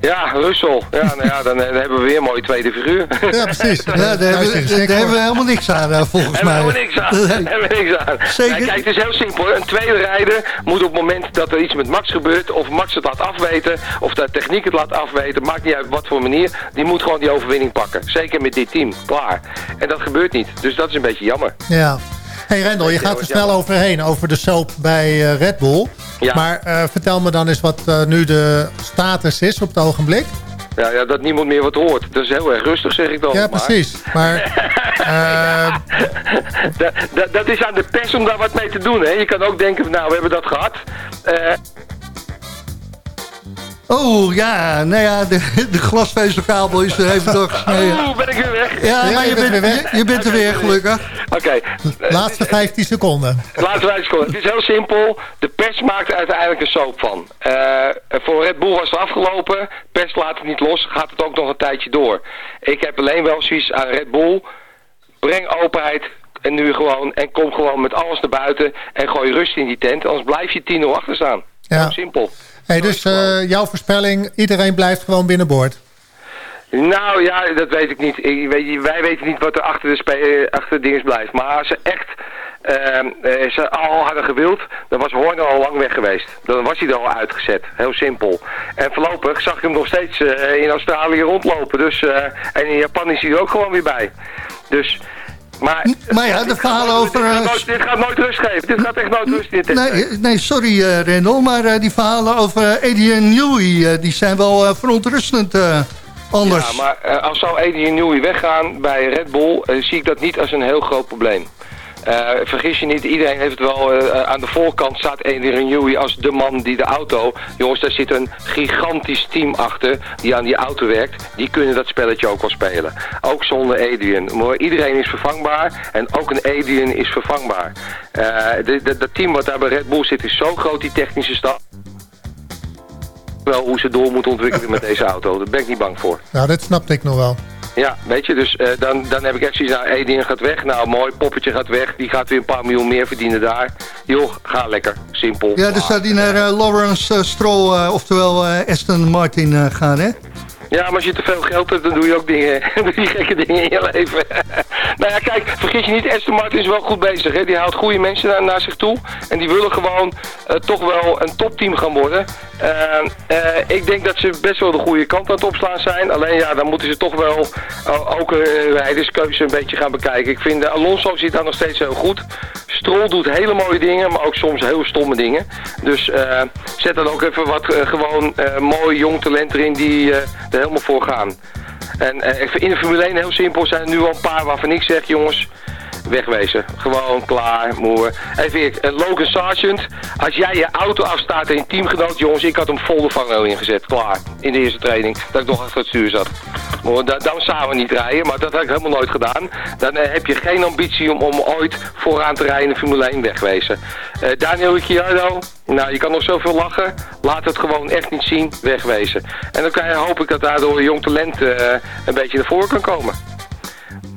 Ja, Russell. Ja, nou ja, dan, eh, dan hebben we weer een mooie tweede figuur. Ja, precies. Ja, daar, hebben, we- daar hebben we helemaal niks aan, eh, volgens Hebben we mij. helemaal niks aan. Nee. Hebben we niks aan. Zeker. Kijk, het is heel simpel. Een tweede rijder moet op het moment dat er iets met Max gebeurt, of Max het laat afweten, of de techniek het laat afweten, maakt niet uit wat voor manier, die moet gewoon die overwinning pakken. Zeker met dit team. Klaar. En dat gebeurt niet. Dus dat is een beetje jammer. Ja. Hey Rendel, je gaat er snel overheen over de soap bij eh, Red Bull. Ja. Maar eh, vertel me dan eens wat eh, nu de status is op het ogenblik. Ja, ja, dat niemand meer wat hoort. Dat is heel erg rustig, zeg ik dan. Ja, maar- precies. Maar eh, dat, dat, dat is aan de pers om daar wat mee te doen. Hè. Je kan ook denken, nou, we hebben dat gehad. Eh, Oh ja, nou ja, de, de glasvezelkabel is er even doorgesneden. Oeh, ben ik weer weg? Ja, Ja, maar je je bent bent, weer je, je bent er weer, gelukkig. Oké. laatste 15 seconden. Wij eens komen. Het is heel simpel. De pers maakt er uiteindelijk een soap van. Eh, voor Red Bull was het afgelopen. Pers laat het niet los. Gaat het ook nog een tijdje door. Ik heb alleen wel zoiets aan Red Bull. Breng openheid. En nu gewoon. En kom gewoon met alles naar buiten. En gooi rust in die tent. Anders blijf je 10-0 achter staan. Ja. Heel simpel. Hey, dus eh, jouw voorspelling, iedereen blijft gewoon binnenboord. Nou ja, dat weet ik niet. Ik, weet, wij weten niet wat er achter de, eh, achter de blijft. Maar als ze echt eh, ze al hadden gewild, dan was Horner al lang weg geweest. Dan was hij er al uitgezet. Heel simpel. En voorlopig zag ik hem nog steeds in Australië rondlopen. Dus, eh, en in Japan is hij er ook gewoon weer bij. Dus Maar, Maar ja, de verhalen over... dit, gaat eh, nooit, dit gaat nooit rust geven. Dit gaat echt nooit rust in dit Nee, nee, sorry uh, Rendel, maar eh, die verhalen over Adrian Newey... eh, die zijn wel eh, verontrustend eh, anders. Ja, maar eh, als zou Adrian Newey weggaan bij Red Bull, eh, zie ik dat niet als een heel groot probleem. Eh, vergis je niet, iedereen heeft het wel, eh, aan de voorkant staat Adrian Newey als de man die de auto... Jongens, daar zit een gigantisch team achter die aan die auto werkt. Die kunnen dat spelletje ook wel spelen. Ook zonder Adrian. Maar iedereen is vervangbaar en ook een Adrian is vervangbaar. Eh, dat team wat daar bij Red Bull zit is zo groot, die technische stap. Wel hoe ze door moeten ontwikkelen met deze auto. Daar ben ik niet bang voor. Nou, dat snapte ik nog wel. Ja, weet je, dus eh, dan, dan heb ik echt zoiets, nou, Edien gaat weg. Nou, mooi, poppetje gaat weg. Die gaat weer een paar miljoen meer verdienen daar. Joh, ga lekker. Simpel. Ja, dus zou die naar eh, Lawrence eh, Stroll, oftewel Aston Martin gaan, hè? Ja, maar als je te veel geld hebt, dan doe je ook dingen, je gekke dingen in je leven. nou ja, kijk, vergis je niet, Aston Martin is wel goed bezig. Hè? Die haalt goede mensen naar, naar zich toe. En die willen gewoon eh, toch wel een topteam gaan worden. Eh, eh, ik denk dat ze best wel de goede kant aan het opslaan zijn. Alleen ja, dan moeten ze toch wel ook een rijderskeuze een beetje gaan bekijken. Ik vind Alonso zit daar nog steeds heel goed. Stroll doet hele mooie dingen, maar ook soms heel stomme dingen. Dus eh, zet dan ook even wat eh, gewoon eh, mooi jong talent erin die er helemaal voor gaan. En vind in de Formule 1 heel simpel zijn er nu al een paar waarvan ik zeg, jongens, wegwezen. Gewoon klaar, moe. Even eh, Logan Sargent, als jij je auto afstaat en je teamgenoot, jongens, ik had hem vol de vangrail ingezet, klaar. In de eerste training, dat ik nog achter het stuur zat. Maar da dan samen niet rijden, maar dat heb ik helemaal nooit gedaan. Dan eh, heb je geen ambitie om, om ooit vooraan te rijden in Formule 1 wegwezen. Eh, Daniel Ricciardo, nou, je kan nog zoveel lachen. Laat het gewoon echt niet zien, wegwezen. En dan kan je, hoop ik dat daardoor jong talent eh, een beetje naar voren kan komen.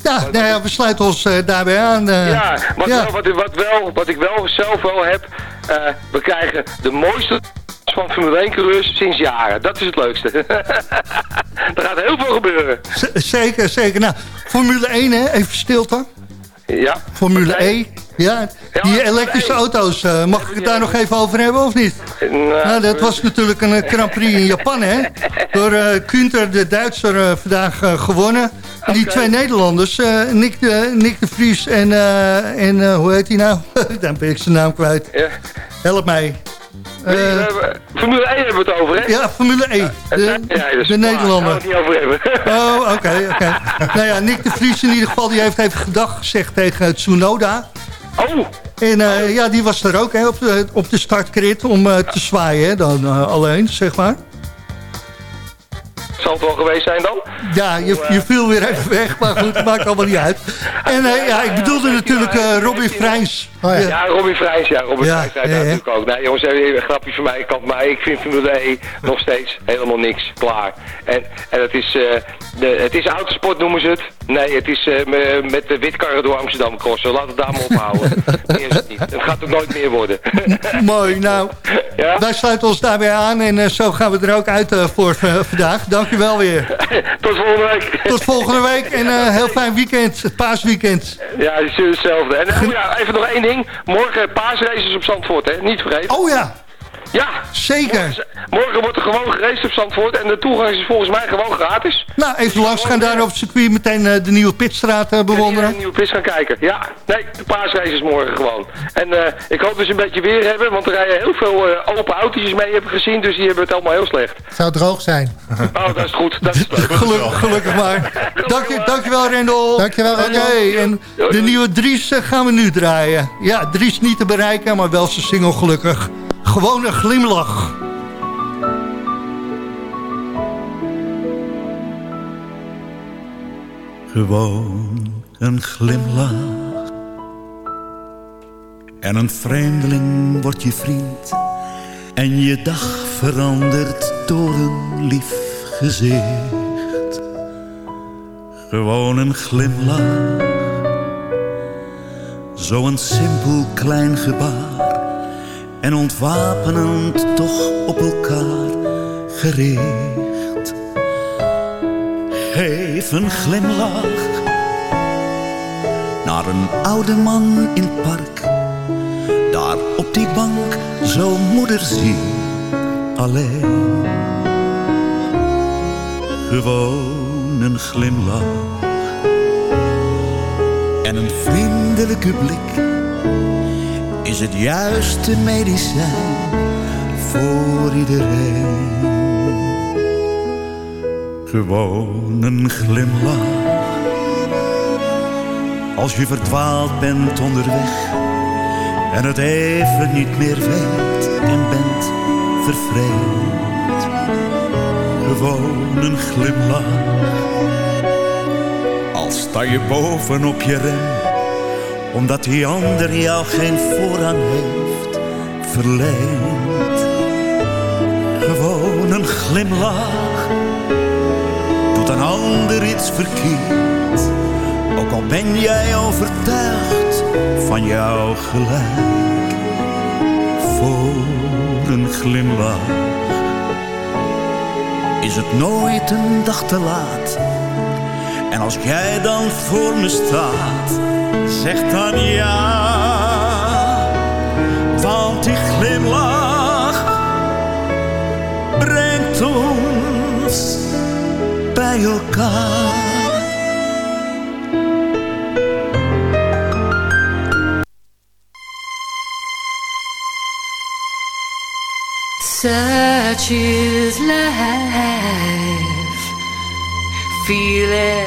Ja, nou ja, we sluiten ons eh, daarbij aan. eh. Ja, wat, Wel, wat, wat, wel, wat ik wel zelf wel heb, eh, we krijgen de mooiste van Formule 1 coureurs sinds jaren. Dat is het leukste. er gaat heel veel gebeuren. Z- zeker, zeker. Nou, Formule 1, hè? even stilte. Ja. Formule E. Ja, die elektrische auto's, eh, mag ik het daar nog even over hebben of niet? Nou, dat was natuurlijk een Grand Prix in Japan, hè? Door Kunter, de Duitser, eh, vandaag gewonnen. En die twee Nederlanders, Nick, de, Nick de Vries en, en hoe heet hij nou? Dan ben ik zijn naam kwijt. Ja. Help mij. Formule 1 hebben we het over, hè? ja, Formule E. De, de Daar Nederlander. gaan we het niet over hebben. Oh, oké, oké. nou ja, Nick de Vries in ieder geval, die heeft even gedag gezegd tegen Tsunoda. Oh! En eh, ja, die was er ook hè, op, de, op de startkrit om eh, te zwaaien, hè, dan eh, alleen, zeg maar. Zal het wel geweest zijn dan? Ja, je, je viel weer even weg, maar goed, maakt allemaal niet uit. En eh, ja, ik bedoelde natuurlijk eh Robin Freins. Ja, Robin Vrijs, ja, Robin Ja, Vrijs ja, ja. natuurlijk ook. Nee, jongens, even een grapje van mij kant, maar ik vind Formule E nog steeds helemaal niks, klaar. En, en het, is, eh, de, het is autosport noemen ze het. Nee, het is eh, me- met de witkarren door Amsterdam crossen. Laat het daar maar ophouden. meer is het niet. Het gaat ook nooit meer worden. Mooi, nou, wij sluiten ons daarbij aan en eh, zo gaan we er ook uit eh, voor eh, vandaag. Dank u wel weer. Tot volgende week. Tot volgende week en eh heel fijn weekend, het paasweekend. Ja, het is hetzelfde. En oh ja, even nog één ding. Morgen paasraces op Zandvoort, hè? Niet vergeten. Oh ja. Ja. Zeker. Morgen wordt er gewoon geraced op Zandvoort en de toegang is volgens mij gewoon gratis. Nou, even langs gaan daar op het circuit meteen eh, de nieuwe pitstraat eh, bewonderen. Een nieuwe pits gaan kijken. Ja, nee, de paasrace is morgen gewoon. En eh, ik hoop dat ze een beetje weer hebben, want er rijden heel veel eh, open autootjes mee, heb ik gezien. Dus die hebben het allemaal heel slecht. Het zou droog zijn. Oh, dat is goed. Dat is leuk. Gelukkig, gelukkig maar. Dank je, dankjewel Rendel. Dankjewel, Rendel. Oké, en de nieuwe Dries gaan we nu draaien. Ja, Dries niet te bereiken, maar wel zijn single gelukkig. Gewoon een glimlach. Gewoon een glimlach. En een vreemdeling wordt je vriend. En je dag verandert door een lief gezicht. Gewoon een glimlach. Zo'n simpel klein gebaar. En ontwapenend toch op elkaar gericht. Geef een glimlach naar een oude man in het park. Daar op die bank, zo moederziel alleen. Gewoon een glimlach. En een vriendelijke blik is het juiste medicijn voor iedereen. Gewoon een glimlach. Als je verdwaald bent onderweg en het even niet meer weet en bent vervreemd. Gewoon een glimlach. Al sta je boven op je rem, omdat die ander jou geen voorrang heeft verleend. Gewoon een glimlach doet een ander iets verkeerd. Ook al ben jij overtuigd van jouw gelijk. Voor een glimlach is het nooit een dag te laat. En als jij dan voor me staat, zeg dan ja. Want die glimlach brengt ons bij elkaar. Such is life. Feel it,